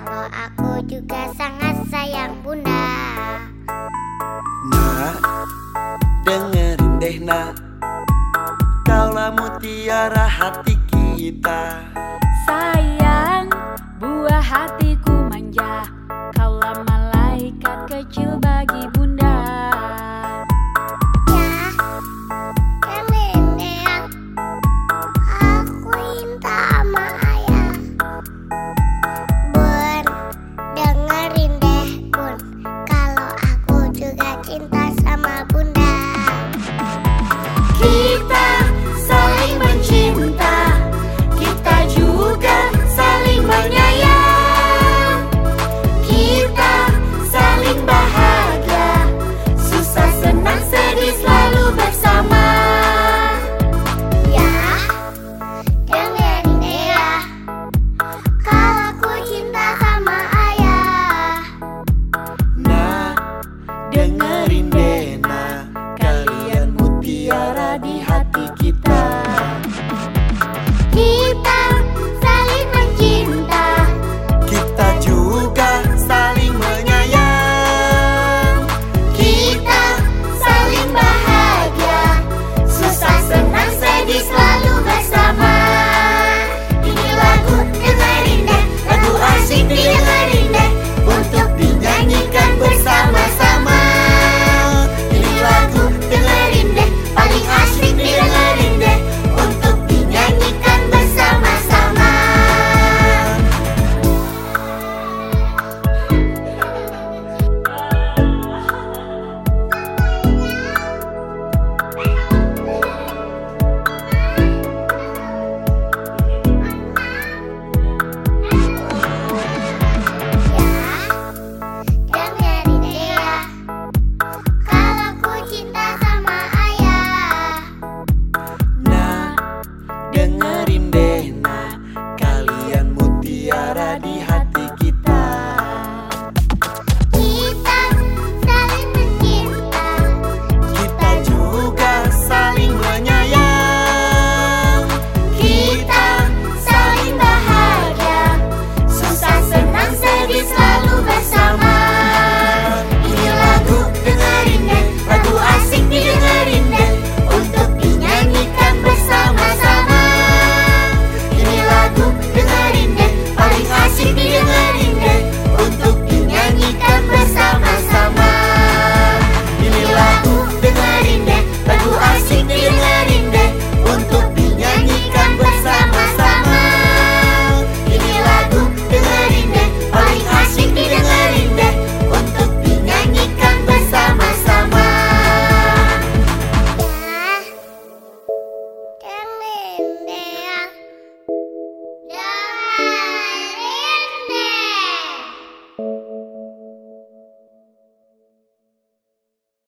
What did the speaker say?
Kalau aku juga sangat sayang bunda. Nak, dengerin deh nak. Kaulah mutiara hati kita rinde.